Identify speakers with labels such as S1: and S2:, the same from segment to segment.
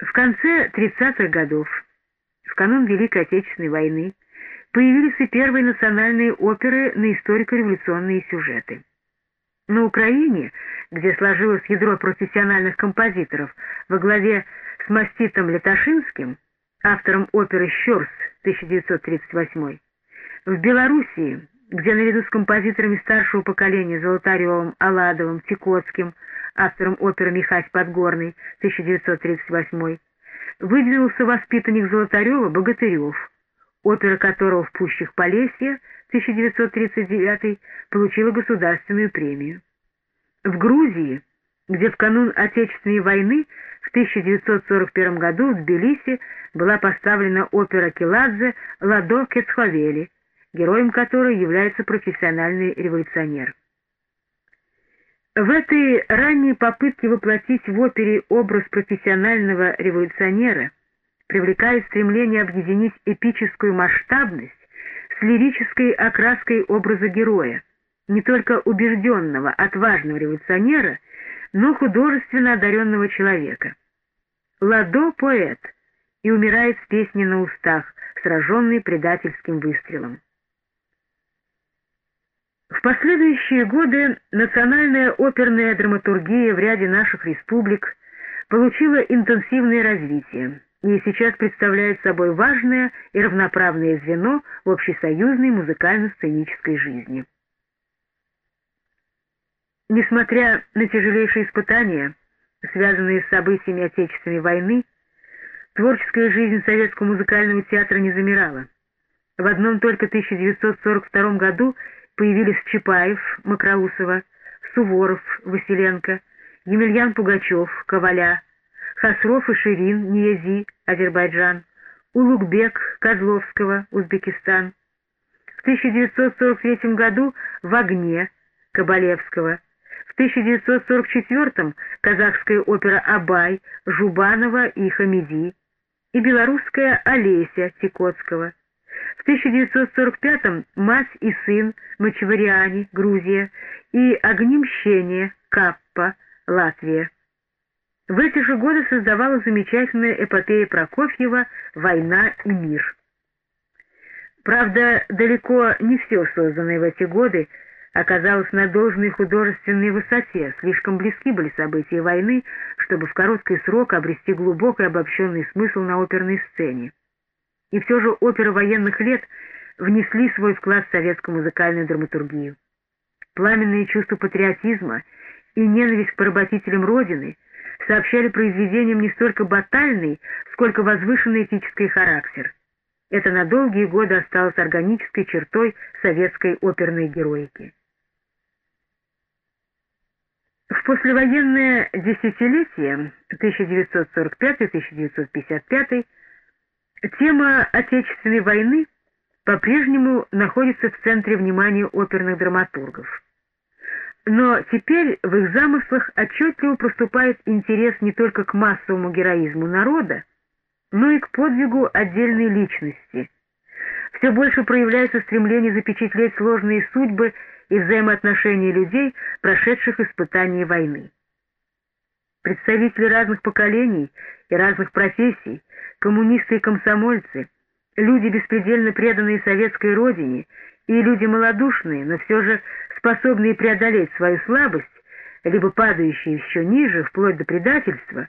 S1: В конце 30-х годов, в канун Великой Отечественной войны, появились и первые национальные оперы на историко-революционные сюжеты. На Украине, где сложилось ядро профессиональных композиторов во главе с Маститом Леташинским, автором оперы «Щерс» 1938, в Белоруссии, где наряду с композиторами старшего поколения Золотаревым, Аладовым, Тикотским, автором оперы «Михась Подгорный» 1938, выдвинулся воспитанник Золотарева Богатырев, опера которого в «Пущих Полесье» 1939 получила государственную премию. В Грузии, где в канун Отечественной войны в 1941 году в Тбилиси была поставлена опера Келадзе «Ладо Кецховели», героем которой является профессиональный революционер. В этой ранней попытке воплотить в опере образ профессионального революционера привлекает стремление объединить эпическую масштабность с лирической окраской образа героя, не только убежденного, отважного революционера, но художественно одаренного человека. Ладо — поэт, и умирает с песней на устах, сраженный предательским выстрелом. В последующие годы национальная оперная драматургия в ряде наших республик получила интенсивное развитие и сейчас представляет собой важное и равноправное звено в общесоюзной музыкально-сценической жизни. Несмотря на тяжелейшие испытания, связанные с событиями Отечественной войны, творческая жизнь советского музыкального театра не замирала. В одном только 1942 году появились Чапаев, Макроусова, Суворов, Василенко, Емельян Пугачев, Коваля, Хасров и Ширин, Ниязи, Азербайджан, Улугбек, Козловского, Узбекистан. В 1943 году в «Огне» Кабалевского, в 1944 казахская опера «Абай» Жубанова и Хамиди и белорусская «Олеся» Тикотского. В 1945-м «Мать и сын» Мачевариане, Грузия и «Огни мщения» Каппа, Латвия. В эти же годы создавала замечательная эпопея Прокофьева «Война и мир». Правда, далеко не все созданное в эти годы оказалось на должной художественной высоте, слишком близки были события войны, чтобы в короткий срок обрести глубокий обобщенный смысл на оперной сцене. И все же оперы военных лет внесли свой вклад в советскую музыкальную драматургию. Пламенные чувства патриотизма и ненависть к поработителям Родины сообщали произведениям не столько батальный, сколько возвышенный этический характер. Это на долгие годы осталось органической чертой советской оперной героики. В послевоенное десятилетие 1945-1955 Тема Отечественной войны по-прежнему находится в центре внимания оперных драматургов. Но теперь в их замыслах отчетливо проступает интерес не только к массовому героизму народа, но и к подвигу отдельной личности. Все больше проявляется стремление запечатлеть сложные судьбы и взаимоотношения людей, прошедших испытания войны. Представители разных поколений и разных профессий коммунисты и комсомольцы, люди, беспредельно преданные советской родине, и люди малодушные, но все же способные преодолеть свою слабость, либо падающие еще ниже, вплоть до предательства,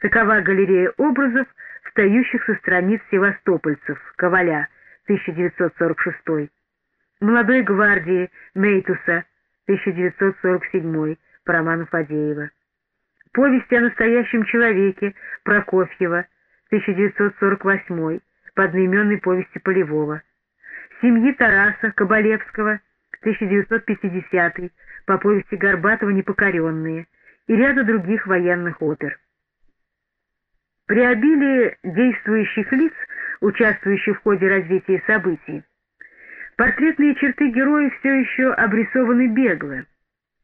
S1: такова галерея образов, встающих со страниц севастопольцев, Коваля, 1946, молодой гвардии Мейтуса, 1947, по роману Фадеева, повести о настоящем человеке Прокофьева, 1948 по одноименной повести Полевого, семьи Тараса Кабалевского, 1950 по повести Горбатова «Непокоренные» и ряда других военных опер. При обилии действующих лиц, участвующих в ходе развития событий, портретные черты героев все еще обрисованы бегло,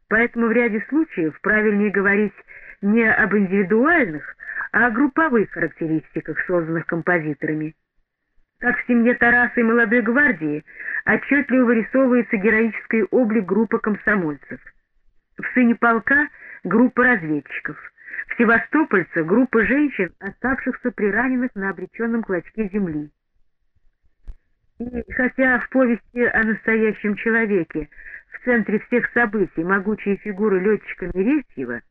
S1: поэтому в ряде случаев правильнее говорить не об индивидуальных, а о групповых характеристиках, созданных композиторами. Как в семье Тараса и молодой гвардии отчетливо вырисовывается героический облик группы комсомольцев. В «Сыне полка» — группа разведчиков, В Севастопольце группа женщин, оставшихся при раненых на обреченном клочке земли. И хотя в повести о настоящем человеке в центре всех событий могучие фигуры летчика Мересьева,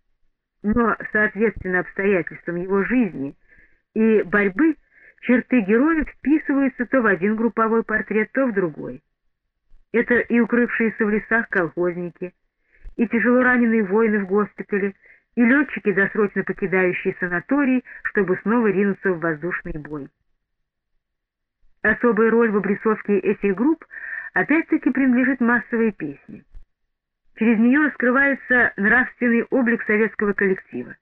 S1: но, соответственно обстоятельствам его жизни и борьбы, черты героев вписываются то в один групповой портрет, то в другой. Это и укрывшиеся в лесах колхозники, и тяжело раненые воины в госпитале, и летчики, досрочно покидающие санаторий, чтобы снова ринуться в воздушный бой. Особая роль в обрисовке этих групп опять-таки принадлежит массовой песне. Через нее раскрывается нравственный облик советского коллектива,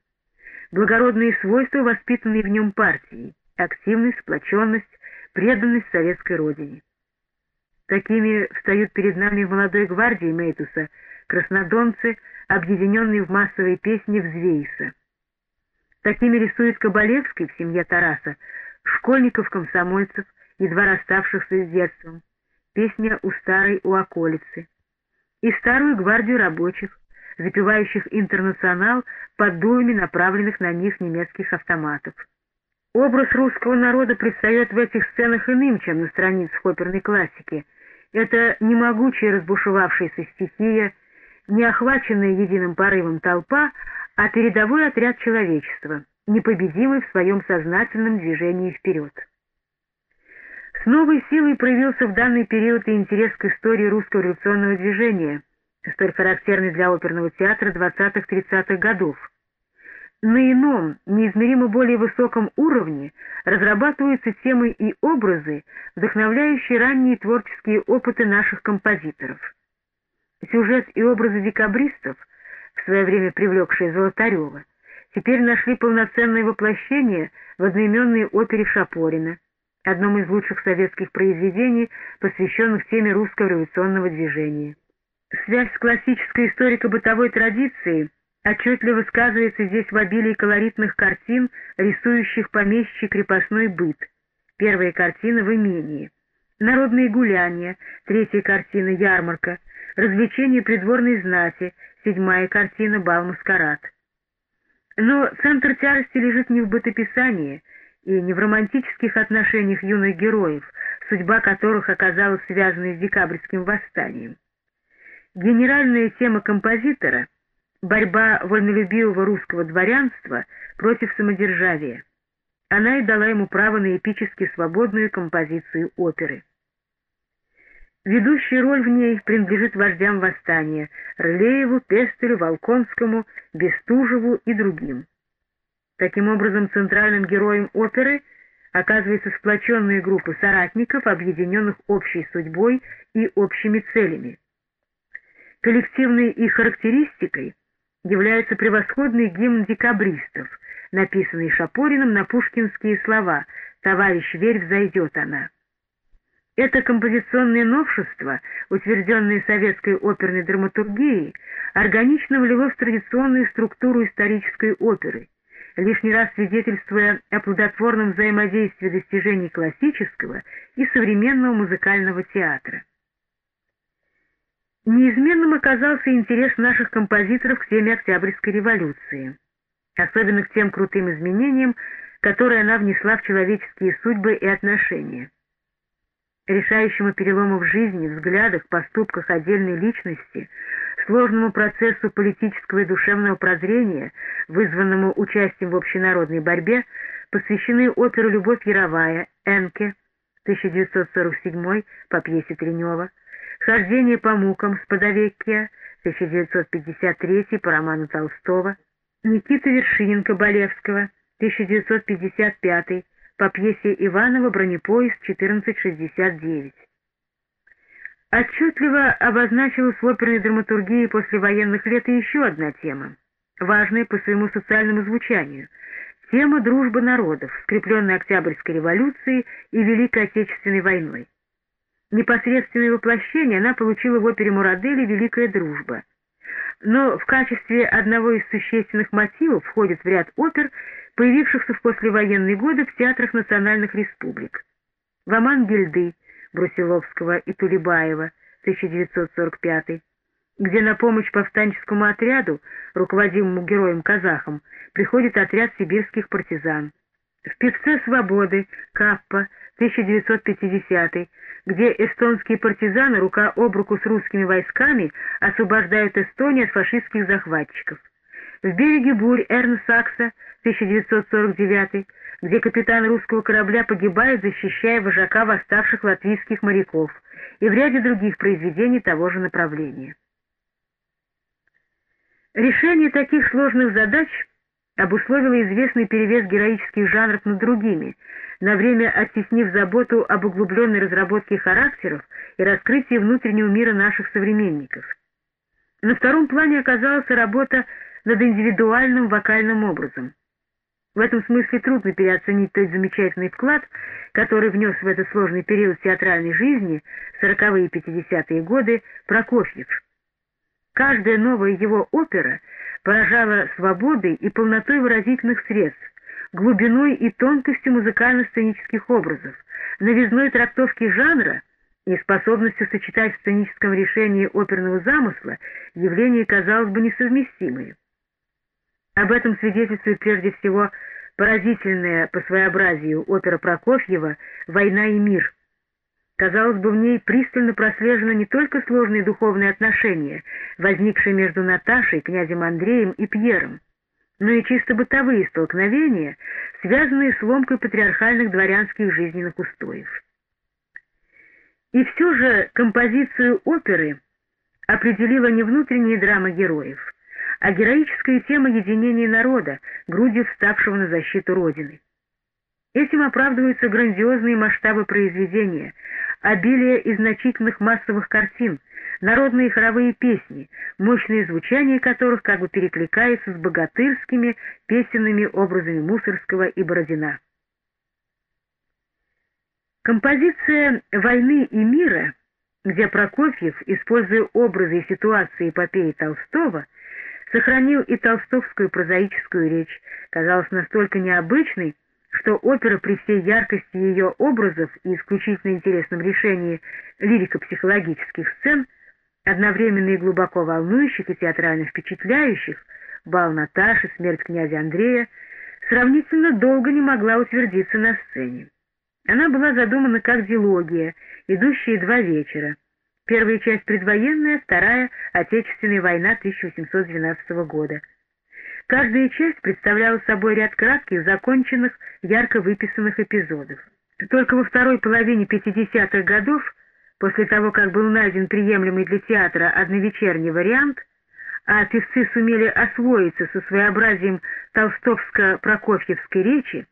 S1: благородные свойства, воспитанные в нем партией, активность, сплоченность, преданность советской родине. Такими встают перед нами в молодой гвардии Мейтуса краснодонцы, объединенные в массовой песне «Взвейса». Такими рисует Кабалевский в семье Тараса, школьников-комсомольцев, едва расставшихся с детством, песня «У старой у околицы», и старую гвардию рабочих, запевающих «Интернационал» под дулами направленных на них немецких автоматов. Образ русского народа предстает в этих сценах иным, чем на страницах оперной классики. Это не могучая разбушевавшаяся стихия, не охваченная единым порывом толпа, а передовой отряд человечества, непобедимый в своем сознательном движении вперед. С новой силой проявился в данный период и интерес к истории русского революционного движения, столь характерный для оперного театра 20-30-х годов. На ином, неизмеримо более высоком уровне разрабатываются темы и образы, вдохновляющие ранние творческие опыты наших композиторов. Сюжет и образы декабристов, в свое время привлекшие Золотарева, теперь нашли полноценное воплощение в одноименной опере Шапорина, одном из лучших советских произведений, посвященных теме русского революционного движения. Связь с классической историко-бытовой традицией отчетливо сказывается здесь в обилии колоритных картин, рисующих помещий крепостной быт. Первая картина в имении. Народные гуляния, третья картина «Ярмарка», развлечения придворной знати, седьмая картина «Бал-маскарад». Но центр тярости лежит не в бытописании, и не в романтических отношениях юных героев, судьба которых оказалась связанной с декабрьским восстанием. Генеральная тема композитора — борьба вольнолюбивого русского дворянства против самодержавия. Она и дала ему право на эпически свободную композицию оперы. Ведущая роль в ней принадлежит вождям восстания — Рылееву, Пестелю, Волконскому, Бестужеву и другим. Таким образом, центральным героем оперы оказывается сплоченная группа соратников, объединенных общей судьбой и общими целями. Коллективной их характеристикой является превосходный гимн декабристов, написанный Шапориным на пушкинские слова «Товарищ, верь, взойдет она». Это композиционное новшество, утвержденное советской оперной драматургией, органично влилось в традиционную структуру исторической оперы, лишний раз свидетельствуя о плодотворном взаимодействии достижений классического и современного музыкального театра. Неизменным оказался интерес наших композиторов к теме Октябрьской революции, особенно к тем крутым изменениям, которые она внесла в человеческие судьбы и отношения. Решающему перелому в жизни, взглядах, поступках отдельной личности – сложному процессу политического и душевного прозрения, вызванному участием в общенародной борьбе, посвящены оперы «Любовь Яровая», «Энке» 1947 по пьесе Тренева, «Хождение по мукам» Сподовекия 1953 по роману Толстого, Никита Вершиненко-Болевского 1955 по пьесе Иванова «Бронепоезд 1469». Отчетливо обозначилась в оперной драматургии послевоенных лет и еще одна тема, важная по своему социальному звучанию — тема дружбы народов, скрепленной Октябрьской революцией и Великой Отечественной войной. Непосредственное воплощение она получила в опере Мурадели «Великая дружба». Но в качестве одного из существенных мотивов входит в ряд опер, появившихся в послевоенные годы в театрах национальных республик. Ваман Гильды, Брусиловского и Тулебаева, 1945, где на помощь повстанческому отряду, руководимому героем-казахом, приходит отряд сибирских партизан. В «Певце свободы» Каппа, 1950 где эстонские партизаны рука об руку с русскими войсками освобождают Эстонию от фашистских захватчиков. В «Береге бурь» Эрн Сакса, 1949 где капитан русского корабля погибает, защищая вожака восставших латвийских моряков, и в ряде других произведений того же направления. Решение таких сложных задач обусловило известный перевес героических жанров над другими, на время оттеснив заботу об углубленной разработке характеров и раскрытии внутреннего мира наших современников. На втором плане оказалась работа над индивидуальным вокальным образом. В этом смысле трудно переоценить тот замечательный вклад, который внес в этот сложный период театральной жизни, сороковые и пятидесятые годы, Прокофьев. Каждая новая его опера поражала свободой и полнотой выразительных средств, глубиной и тонкостью музыкально-сценических образов, новизной трактовки жанра и способностью сочетать в сценическом решении оперного замысла явления, казалось бы, несовместимые. Об этом свидетельствует прежде всего поразительная по своеобразию опера Прокофьева «Война и мир», Казалось бы, в ней пристально прослежено не только сложные духовные отношения, возникшие между Наташей, князем Андреем и Пьером, но и чисто бытовые столкновения, связанные с ломкой патриархальных дворянских жизненных устоев. И все же композицию оперы определила не внутренняя драма героев, а героическая тема единения народа, грудью вставшего на защиту Родины. Этим оправдываются грандиозные масштабы произведения, обилие и значительных массовых картин, народные хоровые песни, мощное звучание которых как бы перекликается с богатырскими песенными образами Мусорского и Бородина. Композиция «Войны и мира», где Прокофьев, используя образы и ситуации эпопеи Толстого, сохранил и толстовскую прозаическую речь, казалась настолько необычной, что опера при всей яркости ее образов и исключительно интересном решении лирико-психологических сцен, одновременно и глубоко волнующих и театрально впечатляющих, бал Наташи, смерть князя Андрея, сравнительно долго не могла утвердиться на сцене. Она была задумана как дилогия, идущая два вечера. Первая часть предвоенная, вторая — Отечественная война 1812 года — Каждая часть представляла собой ряд кратких, законченных, ярко выписанных эпизодов. Только во второй половине 50-х годов, после того, как был найден приемлемый для театра одновечерний вариант, а певцы сумели освоиться со своеобразием толстовско-прокофьевской речи,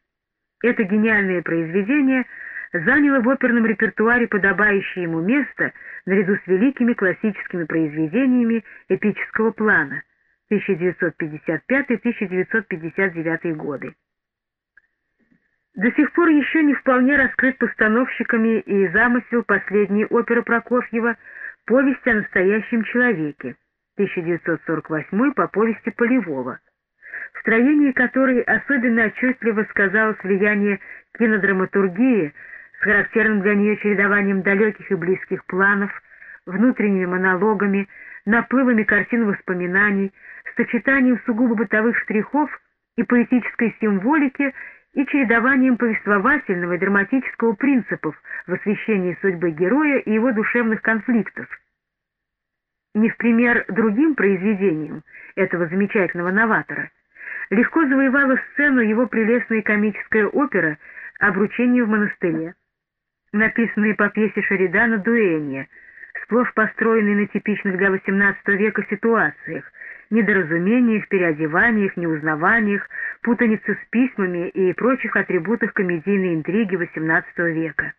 S1: это гениальное произведение заняло в оперном репертуаре подобающее ему место наряду с великими классическими произведениями эпического плана — 1955-1959 годы. До сих пор еще не вполне раскрыт постановщиками и замысел последней оперы Прокофьева «Повесть о настоящем человеке» 1948 по повести Полевого, в строении которой особенно отчетливо сказалось влияние кинодраматургии характерным для нее чередованием далеких и близких планов, внутренними монологами, наплывами картин воспоминаний, сочетанием сугубо бытовых штрихов и поэтической символики и чередованием повествовательного и драматического принципов в освещении судьбы героя и его душевных конфликтов. Не в пример другим произведениям этого замечательного новатора легко завоевала сцену его прелестная комическая опера «Обручение в монастыре», написанная по пьесе Шеридана «Дуэнья», сплошь построенной на типичных для XVIII века ситуациях, недоразумениях, переодеваниях, неузнаваниях, путанице с письмами и прочих атрибутах комедийной интриги XVIII века.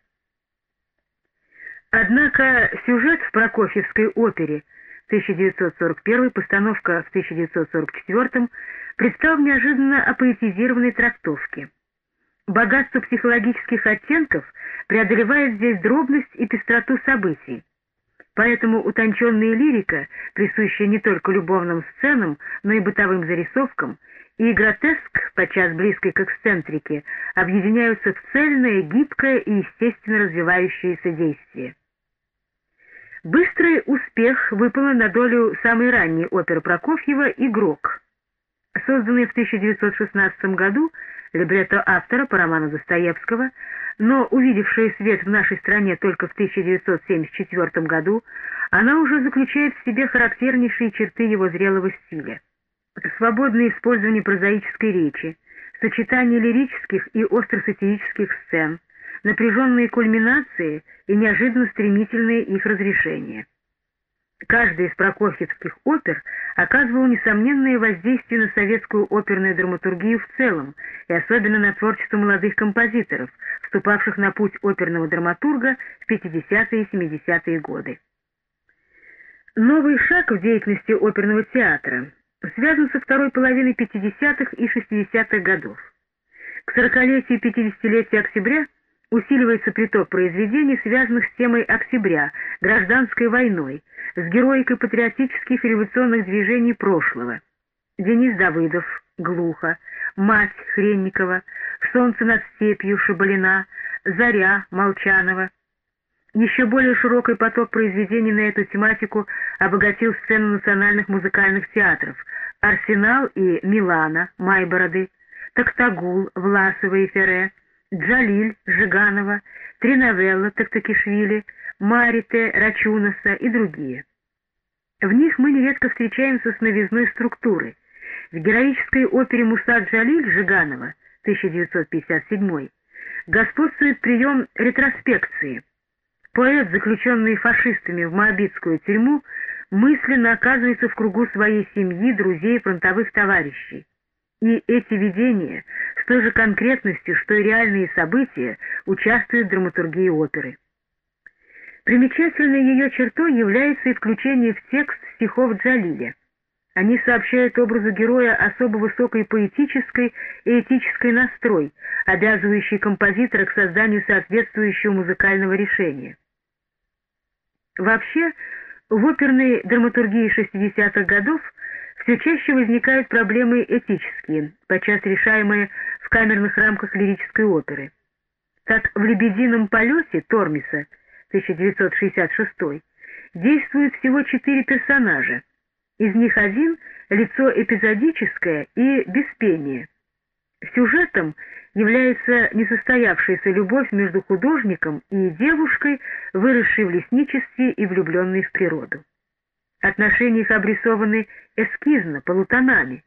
S1: Однако сюжет в Прокофьевской опере 1941, постановка в 1944 предстал в неожиданно апоэтизированной трактовке. Богатство психологических оттенков преодолевает здесь дробность и пестроту событий. Поэтому утонченная лирика, присущая не только любовным сценам, но и бытовым зарисовкам, и гротеск, подчас близкой к эксцентрике, объединяются в цельное, гибкое и естественно развивающееся действие. Быстрый успех выпало на долю самой ранней оперы Прокофьева «Игрок». Созданный в 1916 году либретто автора по роману Достоевского, но увидевшая свет в нашей стране только в 1974 году, она уже заключает в себе характернейшие черты его зрелого стиля. Свободное использование прозаической речи, сочетание лирических и остросатирических сцен — напряженные кульминации и неожиданно стремительные их разрешения. Каждая из прокофьевских опер оказывала несомненное воздействие на советскую оперную драматургию в целом и особенно на творчество молодых композиторов, вступавших на путь оперного драматурга в 50-е и 70-е годы. Новый шаг в деятельности оперного театра связан со второй половиной 50-х и 60-х годов. К 40-летию и 50-летию октября – усиливается приток произведений, связанных с темой октября, гражданской войной, с героикой патриотических и революционных движений прошлого. Денис Давыдов, Глухо, Мать Хренникова, Солнце над степью Шабалина, Заря Молчанова. Еще более широкий поток произведений на эту тематику обогатил сцену национальных музыкальных театров «Арсенал» и «Милана» Майбороды, «Токтагул» Власова и Ферре, Джалиль Жиганова, три новеллы Токтакишвили, Марите Рачунаса и другие. В них мы нередко встречаемся с новизной структуры. В героической опере «Муса Джалиль» Жиганова 1957 господствует прием ретроспекции. Поэт, заключенный фашистами в Моабитскую тюрьму, мысленно оказывается в кругу своей семьи, друзей, фронтовых товарищей. И эти видения той же конкретностью, что и реальные события, участвуют в драматургии оперы. Примечательной ее чертой является и включение в текст стихов Джалиля. Они сообщают образу героя особо высокой поэтической и этической настрой, обязывающий композитора к созданию соответствующего музыкального решения. Вообще, в оперной драматургии 60-х годов все чаще возникают проблемы этические, подчас решаемые в камерных рамках лирической оперы. Так в «Лебедином полете» Тормиса 1966 действует всего четыре персонажа. Из них один — лицо эпизодическое и без пения. Сюжетом является несостоявшаяся любовь между художником и девушкой, выросшей в лесничестве и влюбленной в природу. Отношения их обрисованы эскизно, полутонами,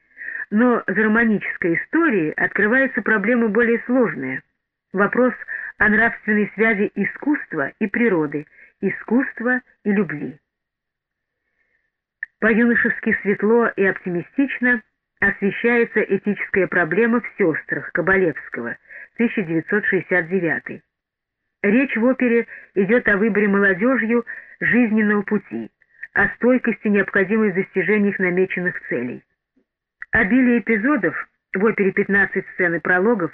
S1: но за романической историей открывается проблема более сложная. Вопрос о нравственной связи искусства и природы, искусства и любви. По-юношески светло и оптимистично освещается этическая проблема в «Сестрах» Кабалевского, 1969. Речь в опере идет о выборе молодежью жизненного пути, о стойкости, необходимой в их намеченных целей. Обилие эпизодов в опере 15 сцен и прологов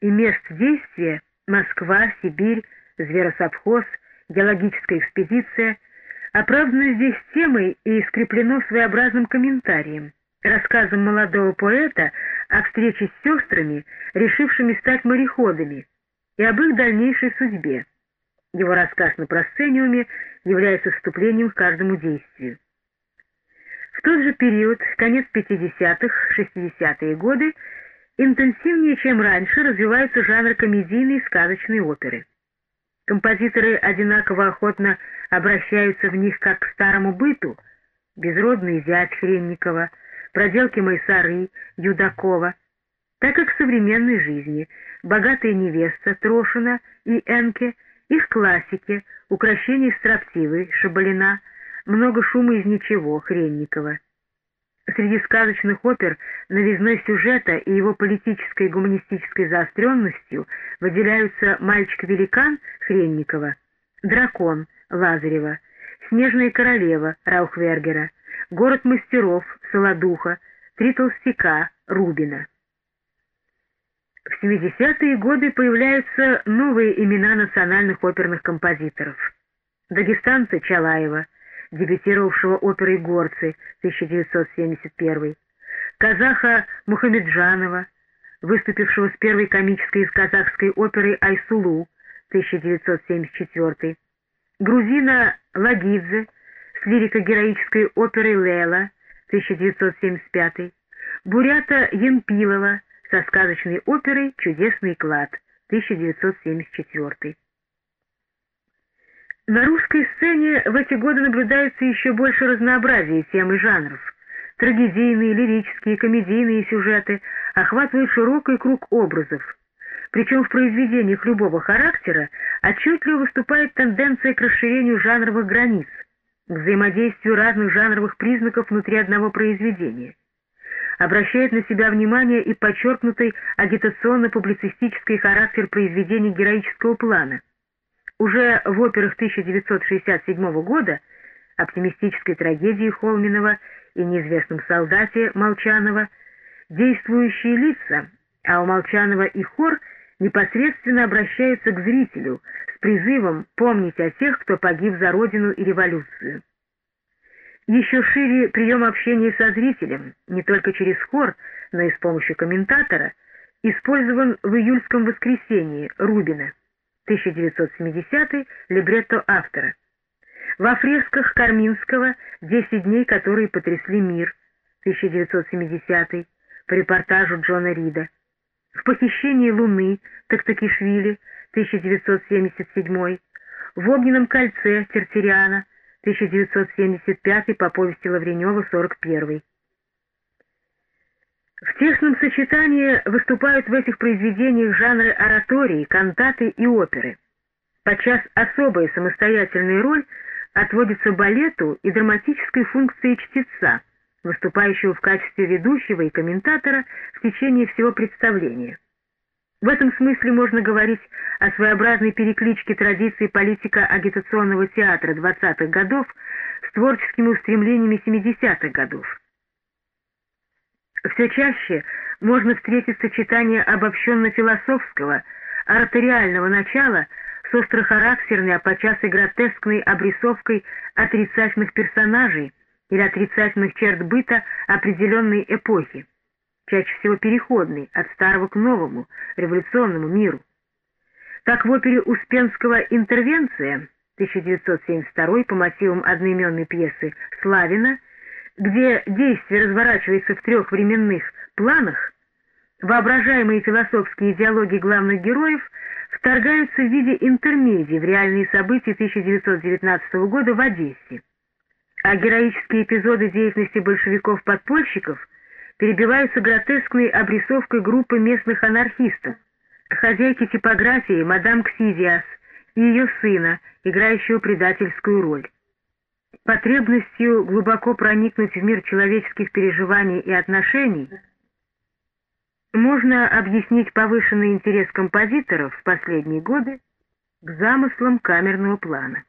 S1: и мест действия Москва, Сибирь, зверосовхоз, геологическая экспедиция оправдано здесь темой и скреплено своеобразным комментарием, рассказом молодого поэта о встрече с сестрами, решившими стать мореходами, и об их дальнейшей судьбе. Его рассказ на просцениуме является вступлением к каждому действию. В тот же период, конец 50-х, 60-е годы, интенсивнее, чем раньше, развивается жанр комедийной и сказочной оперы. Композиторы одинаково охотно обращаются в них как к старому быту, безродный зять Хренникова, проделки Майсары, Юдакова, так и к современной жизни, богатая невеста Трошина и Энке – их классики, украшения строптивой, Шабалина, много шума из ничего, Хренникова. Среди сказочных опер новизной сюжета и его политической и гуманистической заостренностью выделяются «Мальчик-великан» Хренникова, «Дракон» Лазарева, «Снежная королева» Раухвергера, «Город мастеров» Солодуха, «Три толстяка» Рубина. В 70-е годы появляются новые имена национальных оперных композиторов. Дагестанца Чалаева, дебютировавшего оперой «Горцы» 1971, казаха Мухамеджанова, выступившего с первой комической из казахской оперой «Айсулу» 1974, грузина Лагидзе с лирико-героической оперой «Лела» 1975, Бурята Емпилова со сказочной оперой «Чудесный клад» 1974. На русской сцене в эти годы наблюдается еще больше разнообразия тем и жанров. Трагедийные, лирические, комедийные сюжеты охватывают широкий круг образов. Причем в произведениях любого характера отчетливо выступает тенденция к расширению жанровых границ, к взаимодействию разных жанровых признаков внутри одного произведения. Обращает на себя внимание и подчеркнутый агитационно-публицистический характер произведений героического плана – уже в операх 1967 года оптимистической трагедии Холминова и неизвестном солдате Молчанова действующие лица, а у Молчанова и хор непосредственно обращаются к зрителю с призывом помнить о тех, кто погиб за Родину и революцию. Еще шире прием общения со зрителем, не только через хор, но и с помощью комментатора, использован в июльском воскресенье Рубина. 1970 либретто автора. Во фресках Карминского «Десять дней, которые потрясли мир» 1970 по репортажу Джона Рида. В «Похищении Луны» Токтакишвили 1977 в «Огненном кольце» Тертериана 1975 по повести Лавренева 41 в тесном сочетании выступают в этих произведениях жанры оратории, кантаты и оперы. Подчас особая самостоятельная роль отводится балету и драматической функции чтеца, выступающего в качестве ведущего и комментатора в течение всего представления. В этом смысле можно говорить о своеобразной перекличке традиций политика агитационного театра 20-х годов с творческими устремлениями 70-х годов. Все чаще можно встретить сочетание обобщенно-философского, артериального начала с острохарактерной, а подчас и гротескной обрисовкой отрицательных персонажей или отрицательных черт быта определенной эпохи, чаще всего переходной от старого к новому, революционному миру. Так в опере Успенского «Интервенция» 1972 по мотивам одноименной пьесы Славина где действие разворачивается в трех временных планах, воображаемые философские идеологии главных героев вторгаются в виде интермедий в реальные события 1919 года в Одессе, а героические эпизоды деятельности большевиков-подпольщиков перебиваются гротескной обрисовкой группы местных анархистов, хозяйки типографии мадам Ксидиас и ее сына, играющего предательскую роль потребностью глубоко проникнуть в мир человеческих переживаний и отношений, можно объяснить повышенный интерес композиторов в последние годы к замыслам камерного плана.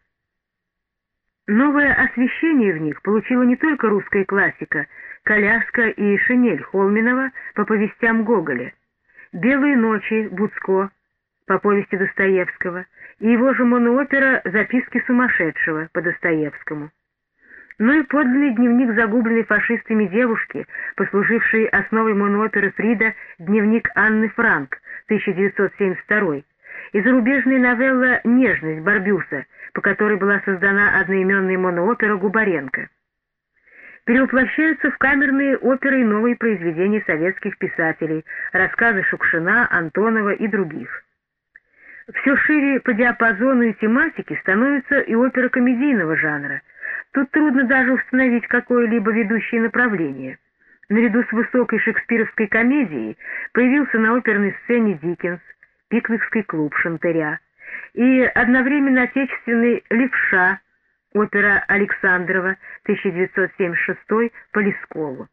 S1: Новое освещение в них получила не только русская классика «Коляска» и «Шинель» Холминова по повестям Гоголя, «Белые ночи» Буцко по повести Достоевского и его же моноопера «Записки сумасшедшего» по Достоевскому. Но и подлинный дневник загубленной фашистами девушки, послуживший основой монооперы Фрида «Дневник Анны Франк» 1972 и зарубежная новелла «Нежность» Барбюса, по которой была создана одноименная моноопера Губаренко. Перевоплощаются в камерные оперы и новые произведения советских писателей, рассказы Шукшина, Антонова и других. Все шире по диапазону и тематике становится и опера комедийного жанра – Тут трудно даже установить какое-либо ведущее направление. Наряду с высокой шекспировской комедией появился на оперной сцене Диккенс, Пиквикский клуб Шантыря и одновременно отечественный «Левша», опера Александрова, 1976 по Лескову.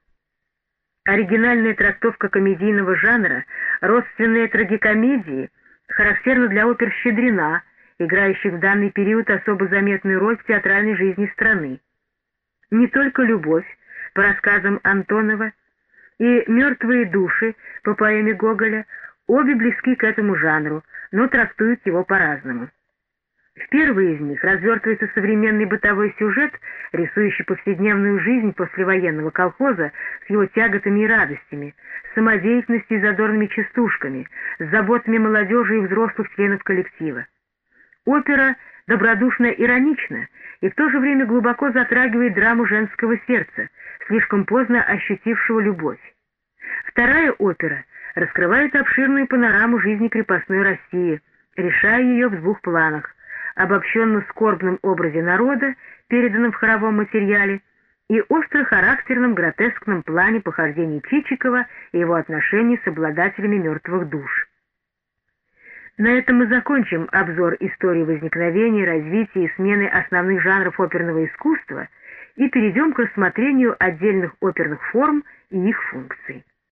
S1: Оригинальная трактовка комедийного жанра, родственная трагикомедии, характерна для опер «Щедрина», играющих в данный период особо заметную роль в театральной жизни страны. Не только «Любовь» по рассказам Антонова и «Мертвые души» по поэме Гоголя обе близки к этому жанру, но трактуют его по-разному. В первой из них развертывается современный бытовой сюжет, рисующий повседневную жизнь послевоенного колхоза с его тяготами и радостями, самодеятельностью и задорными частушками, с заботами молодежи и взрослых членов коллектива. Опера добродушно иронична и в то же время глубоко затрагивает драму женского сердца, слишком поздно ощутившего любовь. Вторая опера раскрывает обширную панораму жизни крепостной России, решая ее в двух планах – обобщенно-скорбном образе народа, переданном в хоровом материале, и остро-характерном гротескном плане похождений Чичикова и его отношений с обладателями мертвых душ. На этом мы закончим обзор истории возникновения, развития и смены основных жанров оперного искусства и перейдем к рассмотрению отдельных оперных форм и их функций.